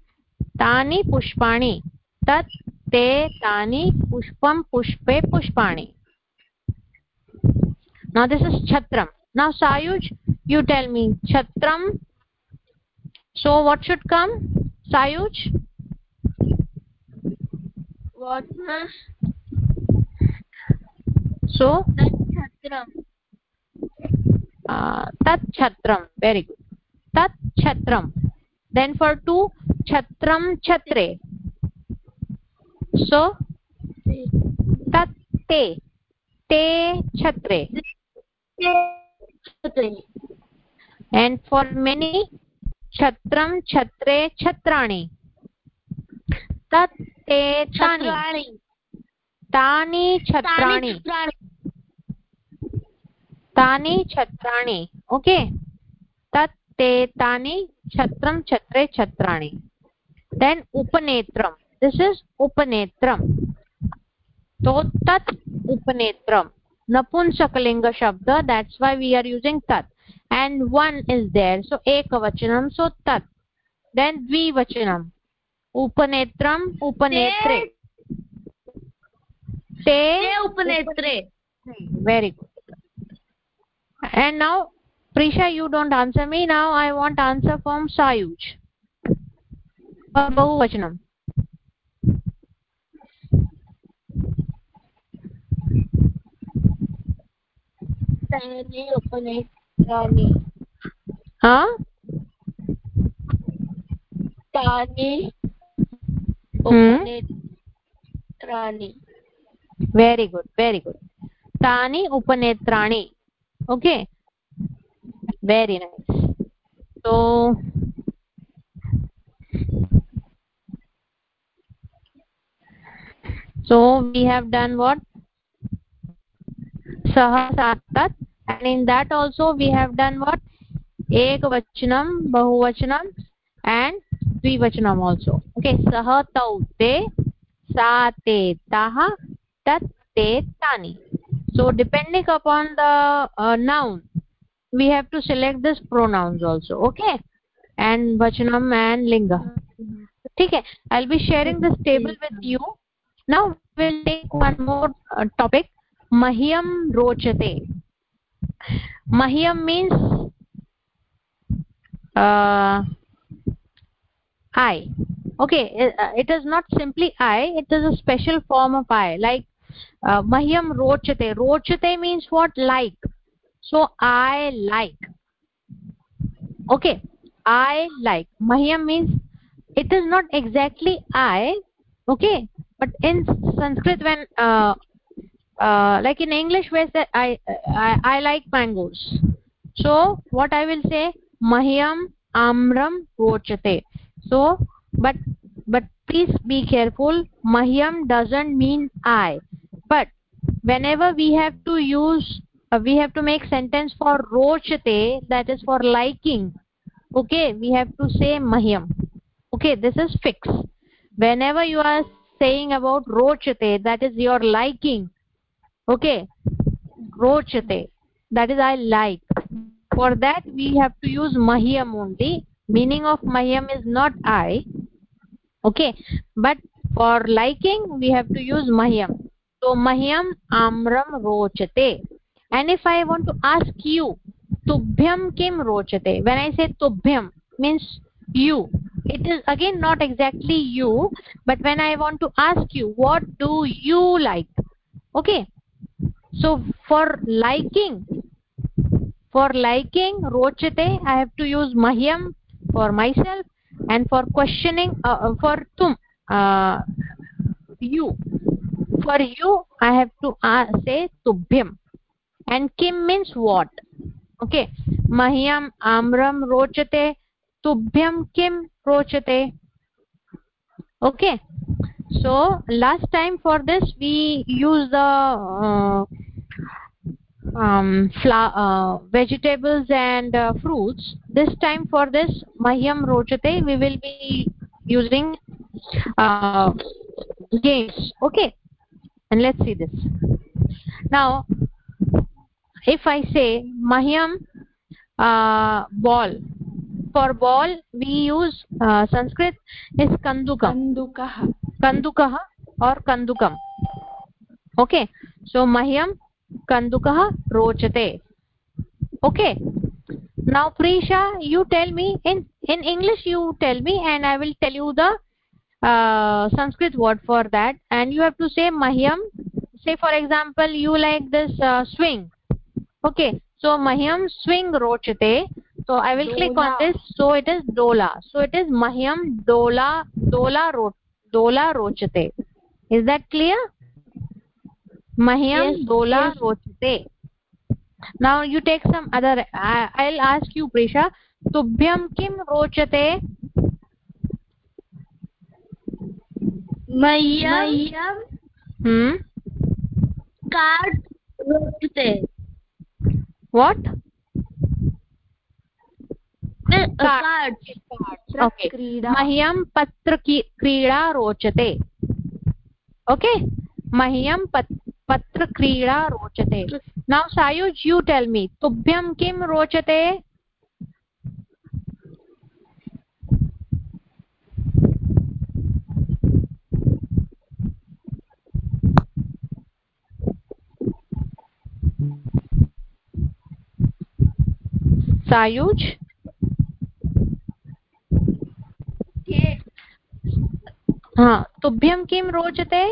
तानि पुष्पाणि। तत् ते तानि पुष्पं पुष्पे पुष्पाणि। Now this is chatram now sayuj you tell me chatram so what should come sayuj what so that chatram uh, tat chatram very good tat chatram then for two chatram chatre so tat te te chatre and for many chatram chatre chatrani tat te tani तानि छत्राणि तानि छत्राणि okay तत् ते तानि छत्रं Chhatre छत्राणि then उपनेत्रं this is उपनेत्रं so tat upanetram नपुंसकलिंग शब्द that's why we are using तत् and one is there so एक वचनम so तत् देन द्विवचनम उपनेत्रम उपनेत्रे. ते उपनेत्रे. Very good and now Prisha you don't answer me now I want answer from Sayuj बहुवचनम स्थाने उपनेत्राणि हा तानि उपनेत्राणि very good very good तानि उपनेत्राणि okay very nice तो so we have done what? सह सहसाक्षात् and in that also we have done done एक वचनम बहुवचनम and द्विवचनम् also okay सह तौ ते सा ते तः ते तानि. So depending upon the noun we have to select this pronouns also okay and वचनम् and लिङ्गः ठीक् I will be sharing this table with you now will take one more topic rochate. Mahyam means uh, i okay it, uh, it is not simply i it is a special form of i like uh, mahyam rochate. Rochate means what? Like. So i like. Okay i like. Mahyam means it is not exactly i okay? But in sanskrit when uh, uh, like in english where say I, I i like mangoes. So what i will say mahyam amram rochate. So but but please be careful. Mahyam doesn't mean i. But whenever we have to use uh, we have to make sentence for rochate that is for liking. Okay we have to say mahyam. Okay this is fixed. Whenever you are saying about rochate that is your liking okay? रोचते। That is I like for that we have to use मह्यम only meaning of मह्यम is not I okay but for liking we have to use मह्यम तो मह्यम आम्रम रोचते and if I want to ask you तुभ्यम किम रोचते when I say तुभ्यम means you it is again not exactly you but when I want to ask you what do you like okay? So for liking for liking rochate i have to use mahyam for myself and for questioning uh, uh, for tum uh, you for you i have to uh, say tubhyam and kim means what okay mahyam amram rochate tubhyam kim rochate okay so last time for this we use the uh, um, uh, vegetables and uh, fruits. This time for this mahyam rochate we will be using uh, games. Okay. And let's see this. Now if i say mahyam uh, ball. For ball we use uh, sanskrit is kandukam कंदुक और कंदुक okay? So मह्यं कन्दुकः रोचते। Okay? Now Prisha you tell me in in English you tell me and I will tell you the Sanskrit word for that and you have to say मह्यम say for example you like this swing okay so मह्यम swing रोचते. So I will click on this so it is डोला so it is मह्यं डोला डोला रोच दोला रोचते. Is that clear मह्यं दोला रोचते. Now you take some other I will ask you Presha तुभ्यं किं रोचते? वाट् मह्यं पत्र क्रीडा रोचते। ओके? मह्यं पत्र क्रीडा रोचते। नौ सायुज यू टेल मी तुभ्यं किं रोचते? सायुज हा तुभ्यं किं रोचते?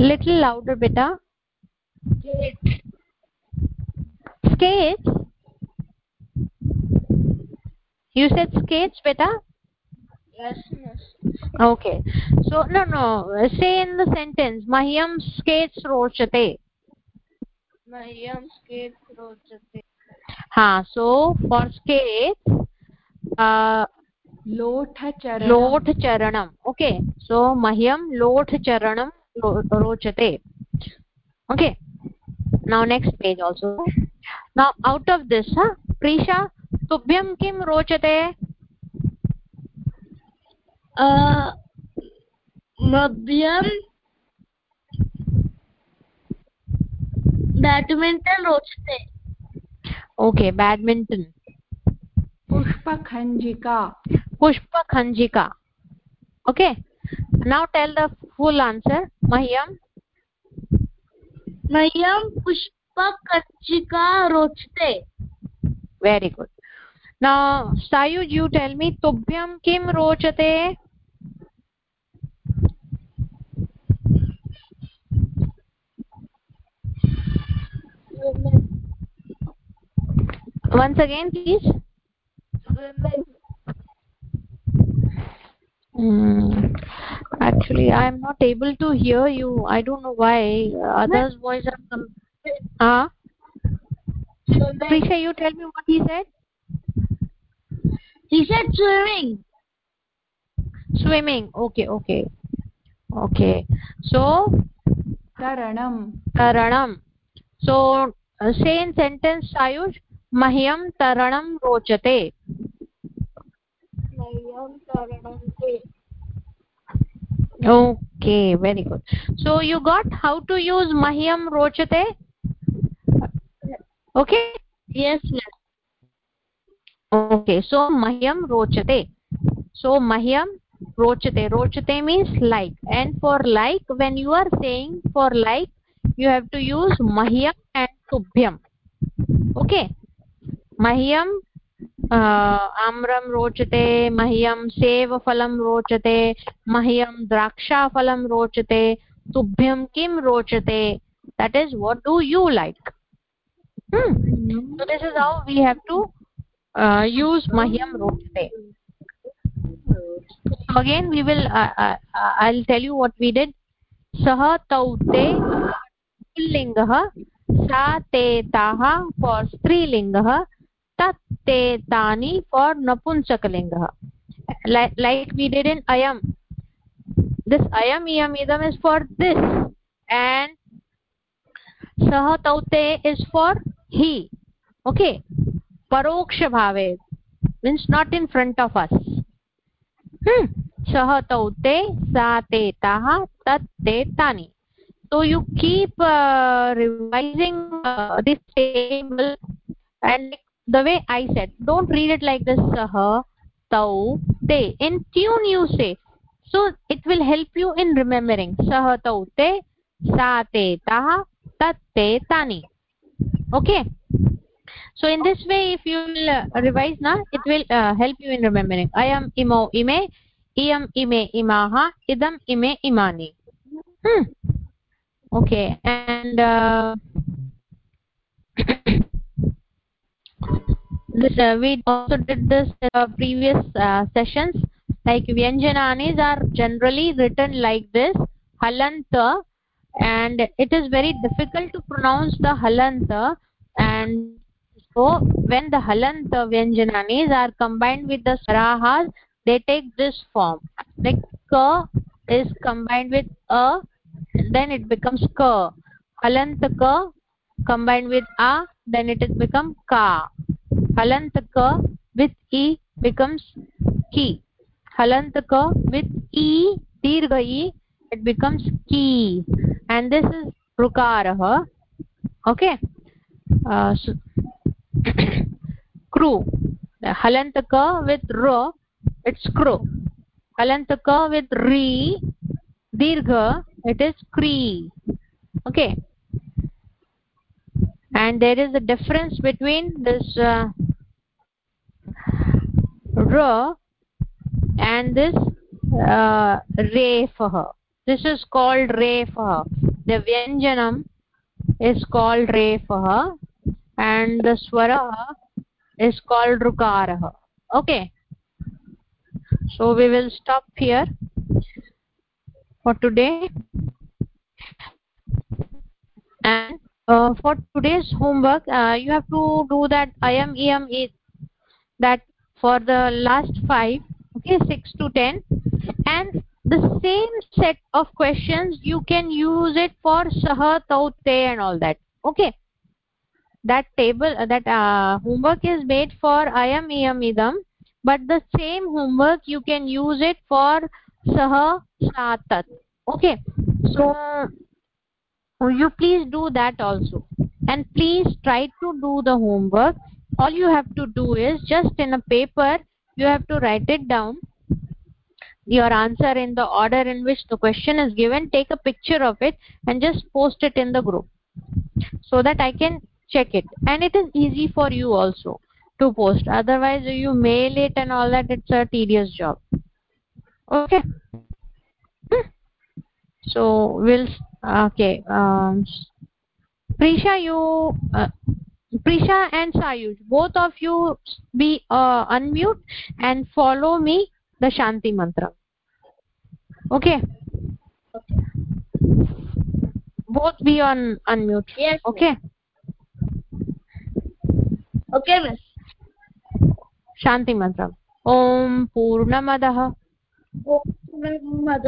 लिटल् लौडर् बेटा। स्केच् यु सेट् स्केच् बेटा? Okay so no no say in the मह्यं स्केच् रोचते मह्यं स्केच् रोचते ha so for skates uh लोठचरणं लोठचरणम् okay so मह्यं लोठचरणं रोचते okay now next page also now out of this Prisha तुभ्यं किं रोचते? Uh, मभ्यं बेड्मिण्टन् रोचते। ओके बैडमिंटन पुष्प खंजिका पुष्प खंजिका okay now tell the full answer मह्यं मह्यं पुष्पखञ्जिका रोचते वेरि गुड् ना सायुज् यू टेल मी तुभ्यम किं रोचते Thank you. once again please. Mm. actually i am not able to hear you. I don't know why. Others voice are come ah Prisha, you tell me what he said. He said swimming. Swimming. Okay okay. Okay. So karanam. Karanam. So uh, say in sentence ayush मह्यं तरणं रोचते। Okay very good so you got how to use मह्यं रोचते? Okay okay so मह्यम रोचते। सो मह्यं रोचते। रोचते means like and for like when you are saying for like you have to use मह्यं एण्ड् तुभ्यम् ओके? मह्यम आम्रम रोचते, मह्यं सेवफलं रोचते, मह्यं द्राक्षाफलं रोचते, तुभ्यं किं रोचते? That is what do you like this is how we have to use मह्यं रोचते. Again we will I tell you what we did सः तौ ते सा ते ताः फार् स्त्रीलिङ्गः तत् ते तानि for नपुंसकलिङ्गः like we did in अयम् this ayam iyam idam is for this and सह तौते इज़ फॉर ही ओके परोक्ष भावे means not in front of us सह तौते सा ते ताः तत् ते तानि so you keep uh, revising uh, this table and read it like this sah tau te in tune you say so it will help you in remembering sah tau te sa te taha tat te tani okay so in this way if you will uh, revise na it will uh, help you in remembering i am imo ime iyam ime imaha idam ime imani hmm okay and uh, uh, we also did this in uh, previous uh, sessions. Like vyanjananis are generally written like this halanta and it is very difficult to pronounce the halanta. And so when the halanta vyanjananis are combined with the sarahas they take this form. Like ka is combined with a then it becomes ka halant ka combined with a then it is become ka. Halant ka with e becomes ki. Halant ka with e dirgha e it becomes ki. And this is rukarah. Okay? Uh, so the halant ka with ro it's crew. Halant ka with re dirgha it is kri okay and there is a difference between this uh, ra and this uh, refah this is called refah the vyanjanam is called refah and the swara is called rukarah okay. So we will stop here for today. And uh, for today's homework uh, you have to do that i am em is that for the last 5 okay 6 to 10 and the same set of questions you can use it for sah taute and all that okay. That table uh, that uh, homework is made for i am em idam but the same homework you can use it for sah satat okay. So you please do that also. And please try to do the homework. All you have to do is just in a paper you have to write it down. Your answer in the order in which the question is given take a picture of it and just post it in the group so that i can check it. And it is easy for you also to post. Otherwise you mail it and all that it's a tedious job. Okay? Hmm? So we'll okay um prisha you uh, prisha and sayuj both of you be uh, unmute and follow me the shanti mantra okay both be on unmute Yes. okay Okay, miss. शान्ति मन्त्रम् ॐ पूर्णमदः पूर्णमद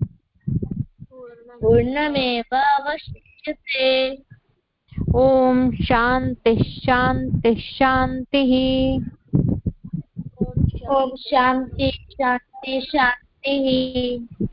पूर्णमेवावशिष्यते। ॐ शान्तिः शान्तिः शान्तिः। ॐ शान्ति शान्ति शान्तिः।